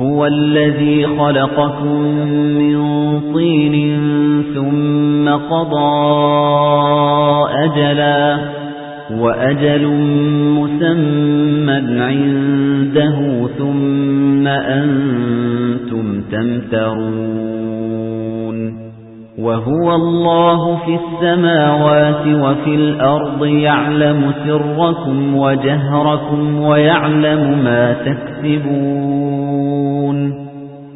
هو الذي خلقكم من طين ثم قضى أجلا وأجل مسمى عنده ثم أنتم تمترون وهو الله في السماوات وفي الأرض يعلم سركم وجهركم ويعلم ما تكسبون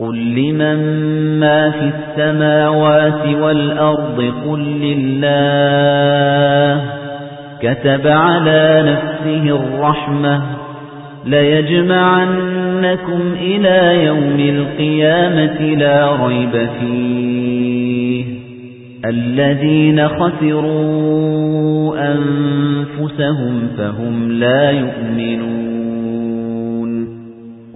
قل لمن ما في السماوات والأرض قل لله كتب على نفسه الرحمة ليجمعنكم إلى يوم القيامة لا ريب فيه الذين خسروا أنفسهم فهم لا يؤمنون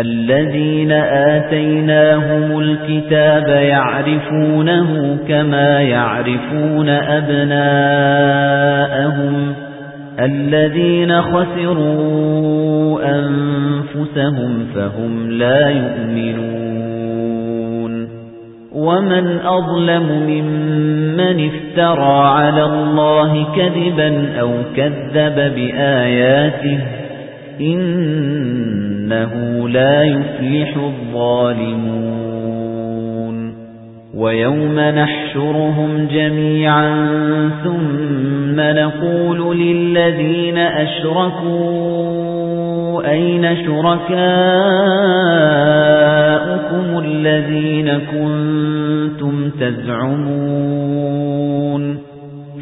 الذين آتيناهم الكتاب يعرفونه كما يعرفون أبناءهم الذين خسروا أنفسهم فهم لا يؤمنون ومن أظلم ممن افترى على الله كذبا أو كذب بآياته إنه لا يفلح الظالمون. ويوم نحشرهم جميعا ثم نقول للذين أشركوا أين شركاؤكم الذين كنتم تزعمون؟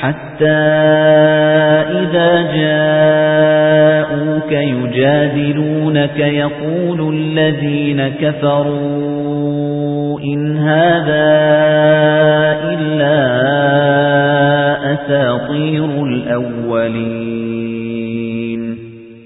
حتى إذا جاءوك يجادلونك يقول الذين كفروا إن هذا إلا أساطير الأولين.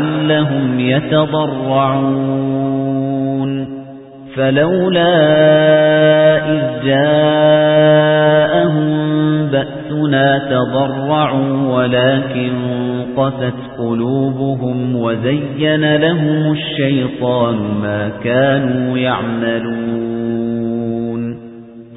لَعَلَّهُمْ يَتَضَرَّعُونَ فَلَوْلَا إِذْ جَاءَهُم بَأْسُنَا تَضَرَّعُوا وَلَكِن قَسَتْ قُلُوبُهُمْ وَزَيَّنَ لَهُمُ الشَّيْطَانُ مَا كَانُوا يَعْمَلُونَ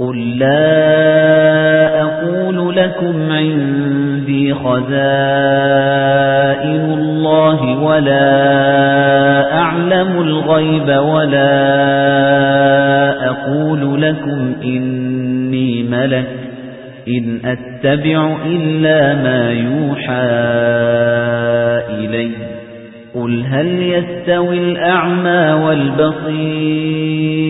قُل لَّا أَقُولُ لَكُمْ عِندِي خَزَائِنُ اللَّهِ وَلَا أَعْلَمُ الْغَيْبَ وَلَا أَقُولُ لَكُمْ إِنِّي مَلَكٌ إِنْ أَتَّبِعُ إِلَّا مَا يُوحَى إِلَيَّ قُلْ هَلْ يَسْتَوِي الْأَعْمَى وَالْبَصِيرُ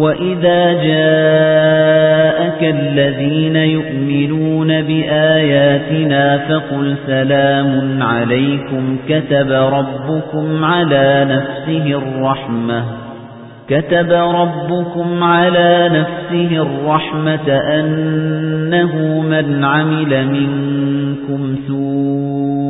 وَإِذَا جَاءَكَ الَّذِينَ يُؤْمِنُونَ بِآيَاتِنَا فَقُلْ سَلَامٌ عَلَيْكُمْ كَتَبَ رَبُّكُمْ عَلَى نَفْسِهِ الرَّحْمَةَ كَتَبَ رَبُّكُمْ عَلَى نَفْسِهِ الرَّحْمَةَ أَنَّهُ مَنْ عَمِلَ مِنكُمْ سُوءًا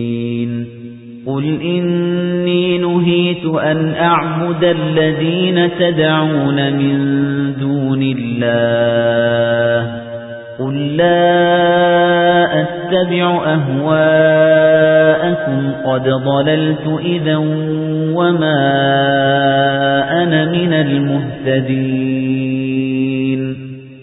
قُلْ إِنِّي نُهِيتُ أَنْ أَعْبُدَ الَّذِينَ تَدْعُونَ مِن دُونِ اللَّهِ قُل لَّا أَتَّبِعُ أَهْوَاءَكُمْ قَدْ ضَلَلْتُ إِذًا وَمَا أَنَا مِنَ الْمُهْتَدِينَ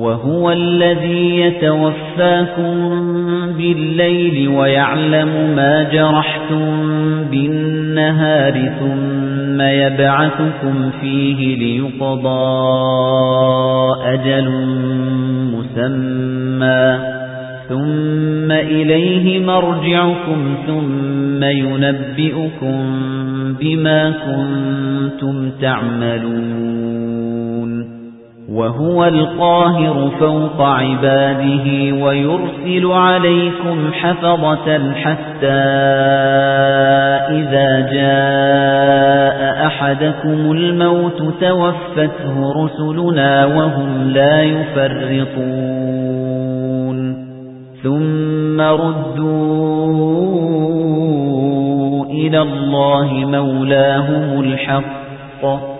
وَهُوَ الَّذِي يَتَوَفَّاكُم بِاللَّيْلِ وَيَعْلَمُ مَا جَرَحْتُم بِالنَّهَارِ ثُمَّ يَبْعَثُكُمْ فِيهِ لِيُقْضَى أَجَلٌ مُّسَمًّى. ثُمَّ إِلَيْهِ مَرْجِعُكُمْ ثُمَّ يُنَبِّئُكُم بِمَا كُنتُمْ تَعْمَلُونَ. وَهُوَ الْقَاهِرُ فَوْقَ عِبَادِهِ وَيُرْسِلُ عَلَيْكُمْ حَفَظَةً حَتَّى إِذَا جَاءَ أَحَدَكُمُ الْمَوْتُ تَوَفَّتْهُ رُسُلُنَا وَهُمْ لَا يُفَرِّطُونَ. ثُمَّ رُدُّوا إِلَى اللَّهِ مَوْلَاهُمُ الْحَقِّ.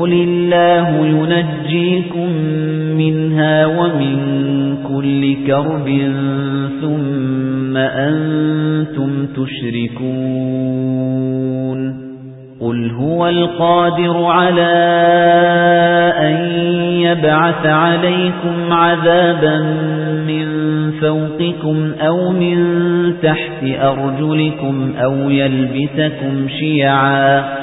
قُلِ اللَّهُ يُنَجِّيكُم مِّنْهَا وَمِن كُلِّ كَرْبٍ ثُمَّ أَنتُمْ تُشْرِكُونَ قُلْ هُوَ الْقَادِرُ عَلَىٰ أَن يَبْعَثَ عَلَيْكُمْ عَذَابًا مِّن فَوْقِكُمْ أَوْ مِن تَحْتِ أَرْجُلِكُمْ أَوْ يَلْبِسَكُمْ شِيَعًا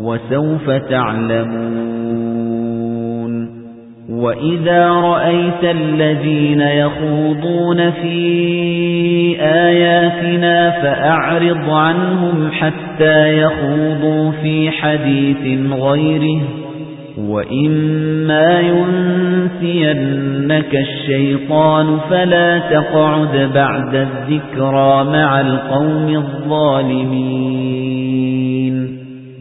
وَسَوْفَ تَعْلَمُونَ وَإِذَا رَأَيْتَ الَّذِينَ يَخُوضُونَ فِي آيَاتِنَا فَأَعْرِضْ عَنْهُمْ حَتَّى يَخُوضُوا فِي حَدِيثٍ غَيْرِهِ وَإِمَّا يُنْسِيَنَّكَ الشَّيْطَانُ فَلَا تَقْعُدْ بَعْدَ الذِّكْرَى مَعَ الْقَوْمِ الظَّالِمِينَ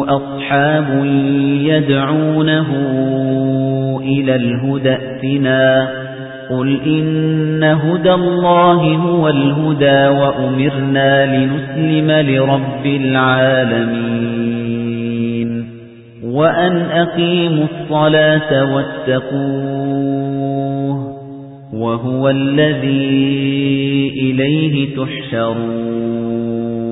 أَصْحَابٌ يَدْعُونَهُ إِلَى الْهُدى ائْتِنَا. قُلْ إِنَّ هُدَى اللَّهِ هُوَ الْهُدَى وَأُمِرْنَا لِنُسْلِمَ لِرَبِّ الْعَالَمِينَ. وأن أقيموا الصلاة واتقوه وهو الذي إليه تحشرون.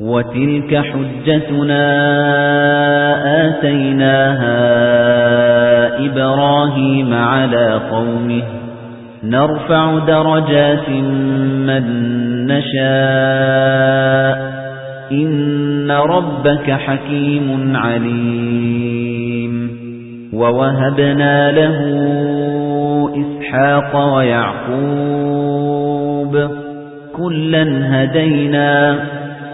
وَتِلْكَ حُجَّتُنَا آتَيْنَاهَا إِبْرَاهِيمَ عَلَى قَوْمِهِ. نَرْفَعُ دَرَجَاتٍ مَّن نَّشَاءُ. إِنَّ رَبَّكَ حَكِيمٌ عَلِيمٌ. وَوَهَبْنَا لَهُ إِسْحَاقَ وَيَعْقُوبَ. كُلًّا هَدَيْنَا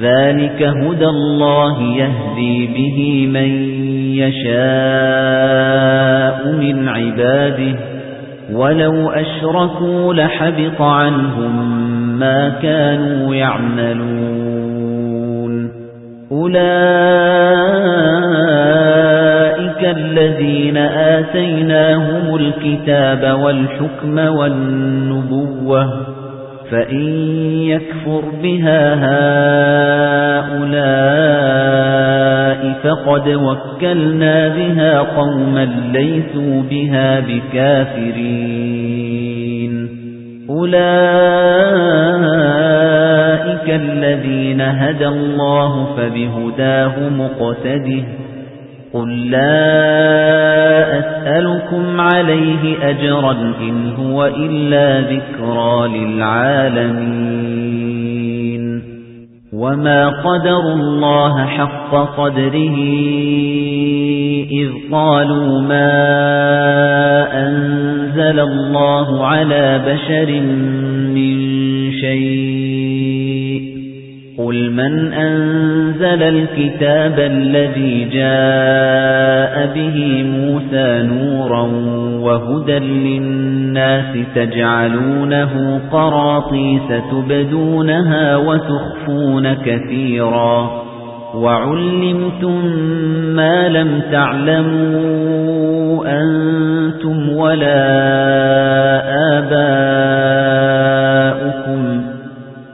ذَلِكَ هُدَى اللَّهِ يَهْدِي بِهِ مَن يَشَاءُ مِنْ عِبَادِهِ. وَلَوْ أَشْرَكُوا لَحَبِطَ عَنْهُم مَّا كَانُوا يَعْمَلُونَ. أُولَئِكَ الَّذِينَ آتَيْنَاهُمُ الْكِتَابَ وَالْحُكْمَ وَالنُّبُوَّةَ فَإِن يَكْفُرْ بِهَا هَؤُلَاءِ فَقَدْ وَكَّلْنَا بِهَا قَوْمًا لَّيْسُوا بِهَا بِكَافِرِينَ. أُولَئِكَ الَّذِينَ هَدَى اللَّهُ فَبِهُدَاهُ مُقْتَدِهْ. قُل لَّا أَسْأَلُكُمْ عَلَيْهِ أَجْرًا إِنْ هُوَ إِلَّا ذِكْرَى لِلْعَالَمِينَ. وَمَا قَدَرُوا اللَّهَ حَقَّ قَدْرِهِ إِذْ قَالُوا مَا أَنزَلَ اللَّهُ عَلَى بَشَرٍ مِّن شَيْءٍ قُلْ مَنْ أَنزَلَ الْكِتَابَ الَّذِي جَاءَ بِهِ مُوسَى نُورًا وَهُدًى لِّلنَّاسِ تَجْعَلُونَهُ قَرَاطِيسَ تُبْدُونَهَا وَتُخْفُونَ كَثِيرًا وَعُلِّمْتُم مَّا لَمْ تَعْلَمُوا أَنتُمْ وَلَا آبَاؤُكُمْ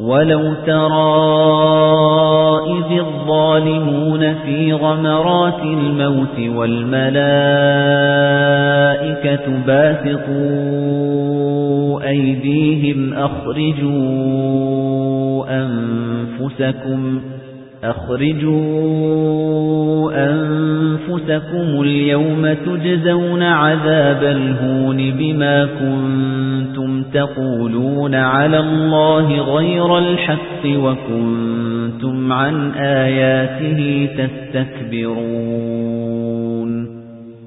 وَلَوْ تَرَى إِذِ الظَّالِمُونَ فِي غَمَرَاتِ الْمَوْتِ وَالْمَلَائِكَةُ بَاسِطُو أَيْدِيهِمْ أَخْرِجُوا أَنفُسَكُمْ أَخْرِجُوا أَنفُسَكُمُ الْيَوْمَ تُجْزَوْنَ عَذَابَ الْهُونِ بِمَا كُنتُمْ تَقُولُونَ عَلَى اللَّهِ غَيْرَ الْحَقِّ وَكُنتُمْ عَن آيَاتِهِ تَسْتَكْبِرُونَ.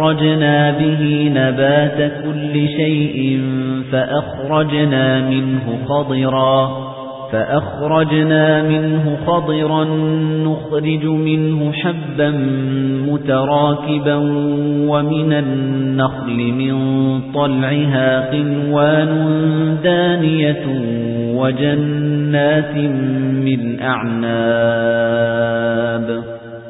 فَأَخْرَجْنَا بِهِ نَبَاتَ كُلِّ شَيْءٍ فَأَخْرَجْنَا مِنْهُ خَضِرًا فَأَخْرَجْنَا مِنْهُ خَضِرًا نُخْرِجُ مِنْهُ حَبًّا مُتَرَاكِبًا وَمِنَ النَّخْلِ مِنْ طَلْعِهَا قِنْوَانٌ دَانِيَةٌ وَجَنَّاتٍ مِنْ أَعْنَابٍ.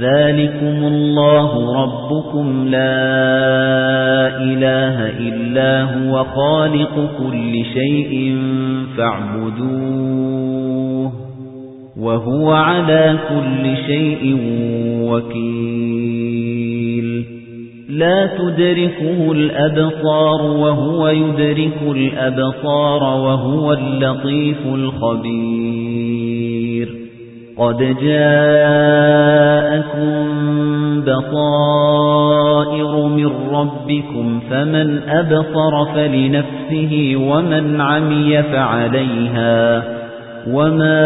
ذَلِكُمُ اللَّهُ رَبُّكُمْ لَا إِلَٰهَ إِلَّا هُوَ خَالِقُ كُلِّ شَيْءٍ فَاعْبُدُوهُ وَهُوَ عَلَى كُلِّ شَيْءٍ وَكِيلٌ لَا تُدْرِكُهُ الْأَبْصَارُ وَهُوَ يُدْرِكُ الْأَبْصَارَ وَهُوَ اللَّطِيفُ الْخَبِيرُ قَدْ جَاءَكُمْ بَصَائِرُ مِنْ رَبِّكُمْ فَمَنْ أَبْصَرَ فَلِنَفْسِهِ وَمَنْ عَمِيَ فَعَلَيْهَا وَمَا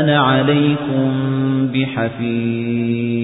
أَنَا عَلَيْكُمْ بِحَفِيظٍ.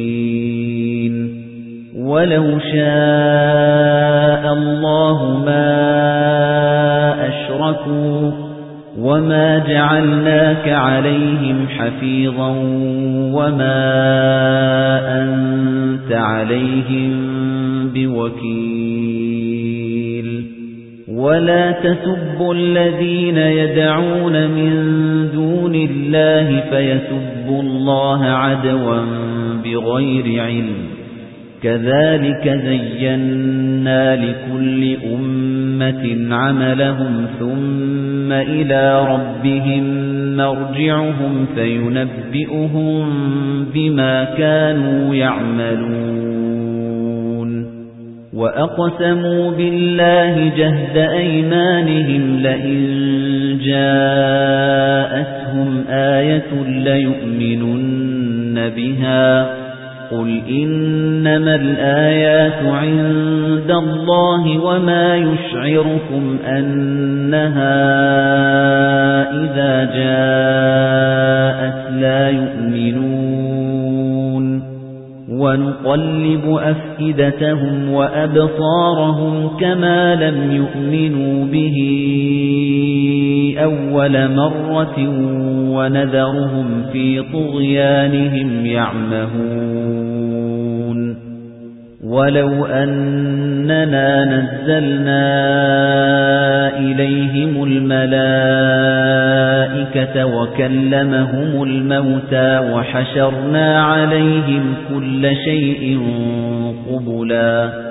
وَلَوْ شَاءَ اللَّهُ مَا أَشْرَكُوا وَمَا جَعَلْنَاكَ عَلَيْهِمْ حَفِيظًا وَمَا أَنْتَ عَلَيْهِمْ بِوَكِيلٍ. وَلَا تَسُبُّوا الَّذِينَ يَدْعُونَ مِن دُونِ اللَّهِ فَيَسُبُّوا اللَّهَ عَدْوًا بِغَيْرِ عِلْمٍ. كَذَلِكَ زَيَّنَّا لِكُلِّ أُمَّةٍ عَمَلَهُمْ ثُمَّ إِلَى رَبِّهِمْ مَرْجِعُهُمْ فَيُنَبِّئُهُم بِمَا كَانُوا يَعْمَلُونَ. وَأَقْسَمُوا بِاللَّهِ جَهْدَ أَيْمَانِهِمْ لَئِن جَاءَتْهُمْ آيَةٌ لَّيُؤْمِنُنَّ بِهَا. قُلْ إِنَّمَا الْآيَاتُ عِندَ اللَّهِ وَمَا يُشْعِرُكُمْ أَنَّهَا إِذَا جَاءَتْ لَا يُؤْمِنُونَ وَنُقَلِّبُ أَفْئِدَتَهُمْ وَأَبْصَارَهُمْ كَمَا لَمْ يُؤْمِنُوا بِهِ أَوَّلَ مَرَّةٍ وَنَذَرُهُمْ فِي طُغْيَانِهِمْ يَعْمَهُونَ. وَلَوْ أَنَّنَا نَزَّلْنَا إِلَيْهِمُ الْمَلَائِكَةَ وَكَلَّمَهُمُ الْمَوْتَى وَحَشَرْنَا عَلَيْهِمْ كُلَّ شَيْءٍ قُبُلًا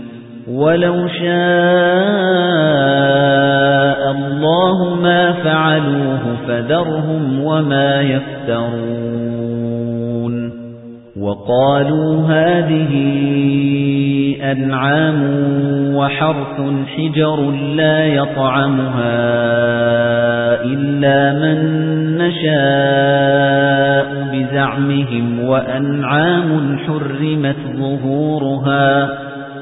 وَلَوْ شَاءَ اللَّهُ مَا فَعَلُوهُ فَذَرْهُمْ وَمَا يَفْتَرُونَ. وَقَالُوا هَذِهِ أنعام وحرث حجر لا يطعمها إلا من نشاء بزعمهم وأنعام حرمت ظهورها.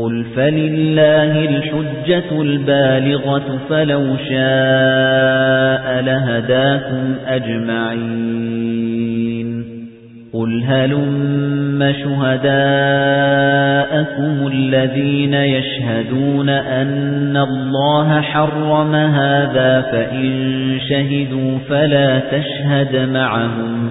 قل فلله الحجة البالغة فلو شاء لهداكم أجمعين قل هلم شهداءكم الذين يشهدون أن الله حرم هذا فإن شهدوا فلا تشهد معهم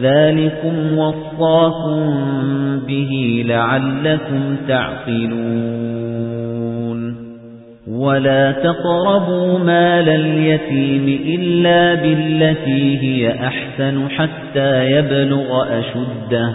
ذلكم وصاكم به لعلكم تعقلون ولا تقربوا مال اليتيم إلا بالتي هي أحسن حتى يبلغ أشده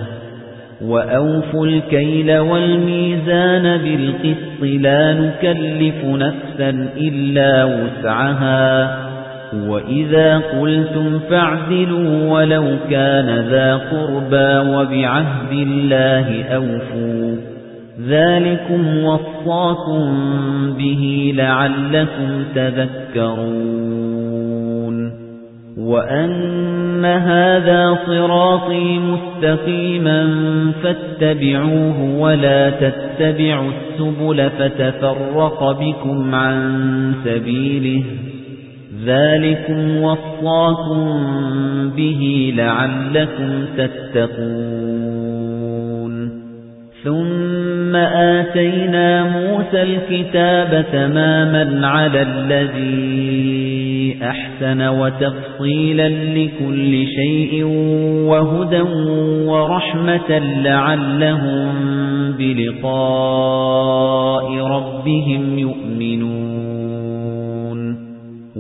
وأوفوا الكيل والميزان بالقسط لا نكلف نفسا إلا وسعها وَإِذَا قُلْتُمْ فَاعْدِلُوا وَلَوْ كَانَ ذَا قُرْبَى وَبِعَهْدِ اللَّهِ أَوْفُوا ذَلِكُمْ وَصَّاكُمْ بِهِ لَعَلَّكُمْ تَذَكَّرُونَ وَأَنَّ هَذَا صِرَاطِي مُسْتَقِيمًا فَاتَّبِعُوهُ وَلَا تَتَّبِعُوا السُّبُلَ فَتَفَرَّقَ بِكُمْ عَن سَبِيلِهِ ذَلِكُمْ وَصَّاكُمْ بِهِ لَعَلَّكُمْ تَتَّقُونَ ثُمَّ آتَيْنَا مُوسَى الْكِتَابَ تَمَامًا عَلَى الَّذِي أَحْسَنَ وَتَفْصِيلًا لِكُلِّ شَيْءٍ وَهُدًى وَرَحْمَةً لَعَلَّهُم بِلِقَاءِ رَبِّهِمْ يُؤْمِنُونَ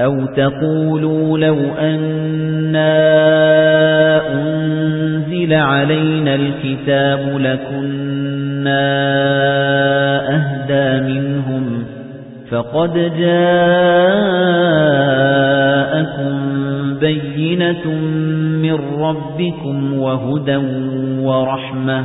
أو تقولوا لو أنا أنزل علينا الكتاب لكنا أهدى منهم فقد جاءكم بينة من ربكم وهدى ورحمة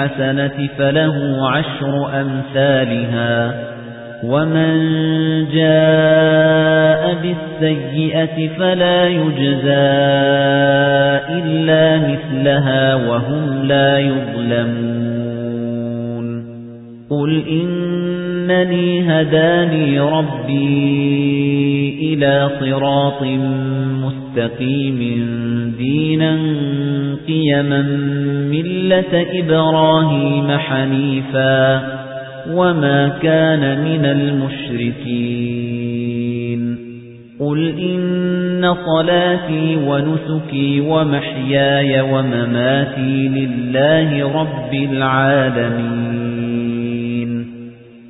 بالحسنة فله عشر أمثالها. ومن جاء بالسيئة فلا يجزى إلا مثلها وهم لا يظلمون. قل إنني هداني ربي إلى صراط مستقيم دينا قيما ملة إبراهيم حنيفا وما كان من المشركين. قل إن صلاتي ونسكي ومحياي ومماتي لله رب العالمين.